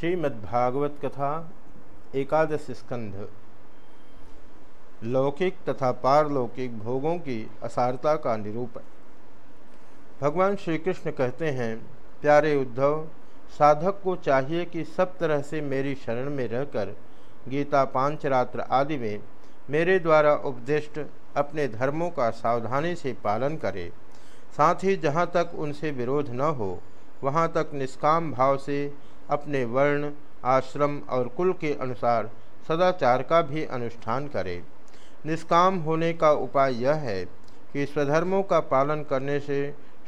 श्रीमद्भागवत कथा एकादश स्कंध लौकिक तथा पारलौकिक भोगों की असारता का निरूपण। भगवान श्री कृष्ण कहते हैं, प्यारे उद्धव, साधक को चाहिए कि सब तरह से मेरी शरण में रहकर गीता पांचरात्र आदि में मेरे द्वारा उपदिष्ट अपने धर्मों का सावधानी से पालन करे। साथ ही जहाँ तक उनसे विरोध न हो, वहाँ तक निष्काम भाव से अपने वर्ण, आश्रम और कुल के अनुसार सदाचार का भी अनुष्ठान करे। निष्काम होने का उपाय यह है कि स्वधर्मों का पालन करने से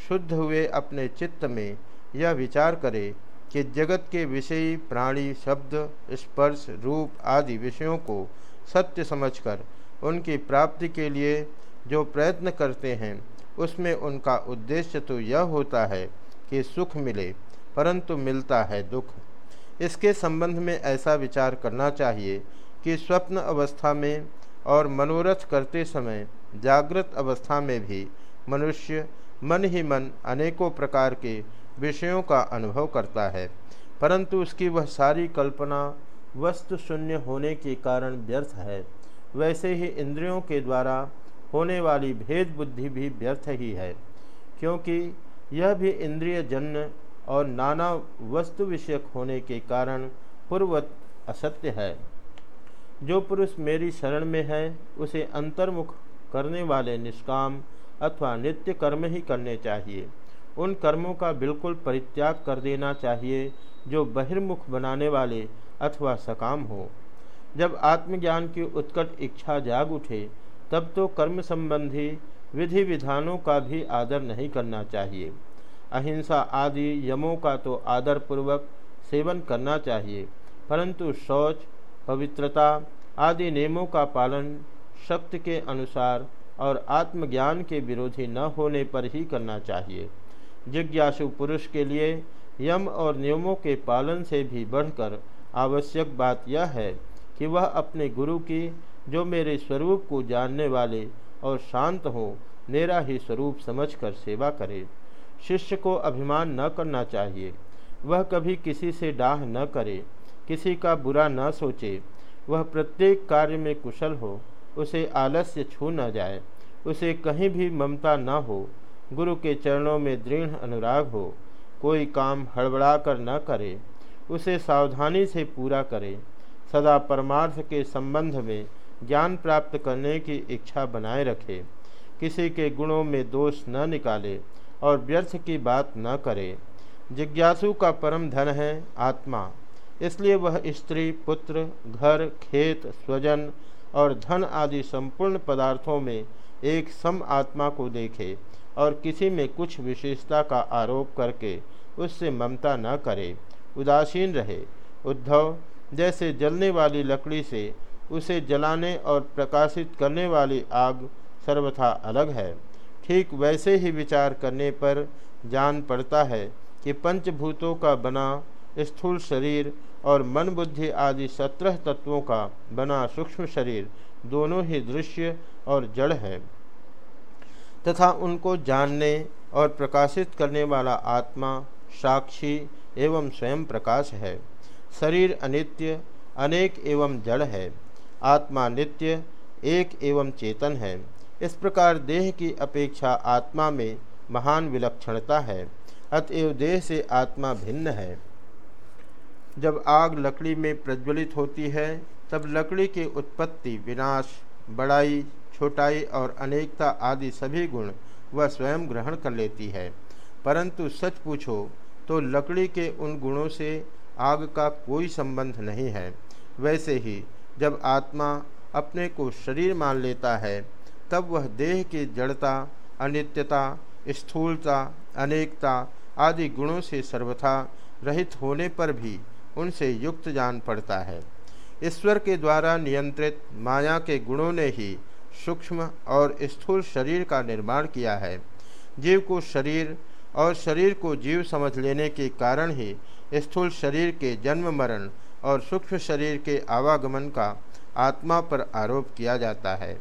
शुद्ध हुए अपने चित्त में यह विचार करे कि जगत के विषयी प्राणी, शब्द, स्पर्श, रूप आदि विषयों को सत्य समझकर उनकी प्राप्ति के लिए जो प्रयत्न करते हैं, उसमें उनका उद्देश्य तो यह होता है कि सुख मिले। परंतु मिलता है दुख। इसके संबंध में ऐसा विचार करना चाहिए कि स्वप्न अवस्था में और मनोरथ करते समय, जागृत अवस्था में भी मनुष्य मन ही मन अनेकों प्रकार के विषयों का अनुभव करता है, परंतु उसकी वह सारी कल्पना वस्तु शून्य होने के कारण व्यर्थ है। वैसे ही इंद्रियों के द्वारा होने वाली भेद बुद्धि भी व्यर्थ ही है, क्योंकि यह भी इंद्रिय जन्य और नाना वस्तु विषयक होने के कारण पूर्वत असत्य है। जो पुरुष मेरी शरण में है, उसे अंतर्मुख करने वाले निष्काम अथवा नित्य कर्म ही करने चाहिए। उन कर्मों का बिल्कुल परित्याग कर देना चाहिए, जो बहिर्मुख बनाने वाले अथवा सकाम हो। जब आत्मज्ञान की उत्कट इच्छा जाग उठे, तब तो कर्म संबंधी विधि विधानों का भी आदर नहीं करना चाहिए। अहिंसा आदि यमों का तो आदर पूर्वक सेवन करना चाहिए। परंतु शौच, पवित्रता आदि नियमों का पालन शक्ति के अनुसार और आत्मज्ञान के विरोधी न होने पर ही करना चाहिए। जिज्ञासु पुरुष के लिए यम और नियमों के पालन से भी बढ़कर आवश्यक बात यह है कि वह अपने गुरु की, जो मेरे स्वरूप को जानने वाले और शांत हो, मेरा ही स्वरूप समझकर सेवा करे। शिष्य को अभिमान न करना चाहिए। वह कभी किसी से डाह न करे, किसी का बुरा न सोचे। वह प्रत्येक कार्य में कुशल हो, उसे आलस्य छू न जाए, उसे कहीं भी ममता न हो, गुरु के चरणों में दृढ़ अनुराग हो, कोई काम हड़बड़ा कर न करे, उसे सावधानी से पूरा करे। सदा परमार्थ के संबंध में ज्ञान प्राप्त करने की इच्छा बनाए रखे। किसी के गुणों में दोष न निकाले और व्यर्थ की बात न करे। जिज्ञासु का परम धन है आत्मा। इसलिए वह स्त्री, पुत्र, घर, खेत, स्वजन और धन आदि संपूर्ण पदार्थों में एक सम आत्मा को देखे और किसी में कुछ विशेषता का आरोप करके उससे ममता न करे, उदासीन रहे। उद्धव, जैसे जलने वाली लकड़ी से उसे जलाने और प्रकाशित करने वाली आग सर्वथा अलग है। ठीक वैसे ही विचार करने पर जान पड़ता है कि पंचभूतों का बना स्थूल शरीर और मन बुद्धि आदि सत्रह तत्वों का बना सूक्ष्म शरीर दोनों ही दृश्य और जड़ है। तथा उनको जानने और प्रकाशित करने वाला आत्मा साक्षी एवं स्वयं प्रकाश है। शरीर अनित्य, अनेक एवं जड़ है। आत्मा नित्य, एक एवं चेतन है। इस प्रकार देह की अपेक्षा आत्मा में महान विलक्षणता है, अतएव देह से आत्मा भिन्न है। जब आग लकड़ी में प्रज्वलित होती है, तब लकड़ी की उत्पत्ति विनाश, बड़ाई, छोटाई और अनेकता आदि सभी गुण वह स्वयं ग्रहण कर लेती है। परंतु सच पूछो तो लकड़ी के उन गुणों से आग का कोई संबंध नहीं है। वैसे ही, जब आत्मा अपने को शरीर मान लेता है तब वह देह की जड़ता, अनित्यता, स्थूलता, अनेकता आदि गुणों से सर्वथा रहित होने पर भी उनसे युक्त जान पड़ता है। ईश्वर के द्वारा नियंत्रित माया के गुणों ने ही सूक्ष्म और स्थूल शरीर का निर्माण किया है। जीव को शरीर और शरीर को जीव समझ लेने के कारण ही स्थूल शरीर के जन्म, मरण और सूक्ष्म शरीर के आवागमन का आत्मा पर आरोप किया जाता है।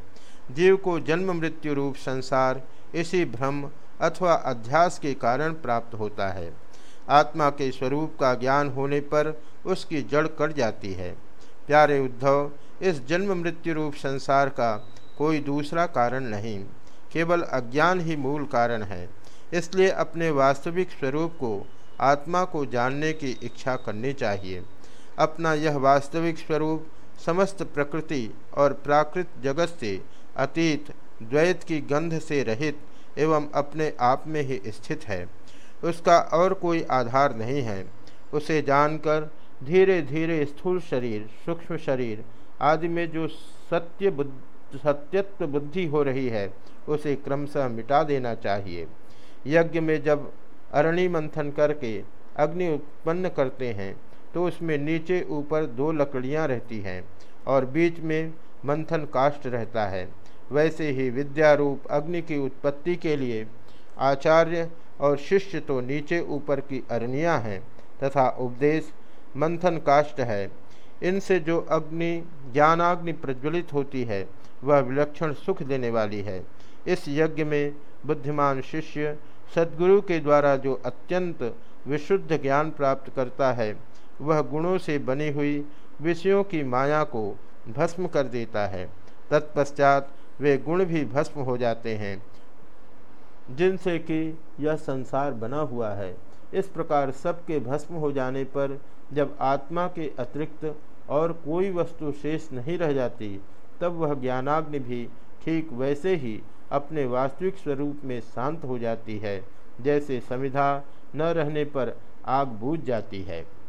जीव को जन्म मृत्यु रूप संसार, इसी भ्रम अथवा अध्यास के कारण प्राप्त होता है। आत्मा के स्वरूप का ज्ञान होने पर उसकी जड़ कट जाती है। प्यारे उद्धव, इस जन्म मृत्यु रूप संसार का कोई दूसरा कारण नहीं, केवल अज्ञान ही मूल कारण है। इसलिए अपने वास्तविक स्वरूप को, आत्मा को जानने की इच्छा करनी चाहिए। अपना यह वास्तविक स्वरूप, समस्त प्रकृति और प्राकृत जगत से अतीत द्वैत की गंध से रहित एवं अपने आप में ही स्थित है। उसका और कोई आधार नहीं है। उसे जानकर धीरे धीरे स्थूल शरीर, सूक्ष्म शरीर आदि में जो सत्य बुद्ध, सत्यत्व बुद्धि हो रही है, उसे क्रमशः मिटा देना चाहिए। यज्ञ में जब अरणि मंथन करके अग्नि उत्पन्न करते हैं तो उसमें नीचे ऊपर दो लकड़ियाँ रहती हैं और बीच में मंथन काष्ट रहता है। वैसे ही विद्यारूप अग्नि की उत्पत्ति के लिए आचार्य और शिष्य तो नीचे ऊपर की अरणियाँ हैं तथा उपदेश मंथन काष्ट है। इनसे जो अग्नि, ज्ञानाग्नि प्रज्वलित होती है, वह विलक्षण सुख देने वाली है। इस यज्ञ में बुद्धिमान शिष्य सदगुरु के द्वारा जो अत्यंत विशुद्ध ज्ञान प्राप्त करता है, वह गुणों से बनी हुई विषयों की माया को भस्म कर देता है। तत्पश्चात वे गुण भी भस्म हो जाते हैं। जिनसे कि यह संसार बना हुआ है। इस प्रकार सबके भस्म हो जाने पर जब आत्मा के अतिरिक्त और कोई वस्तु शेष नहीं रह जाती, तब वह ज्ञानाग्नि भी ठीक वैसे ही अपने वास्तविक स्वरूप में शांत हो जाती है, जैसे समिधा न रहने पर आग बूझ जाती है।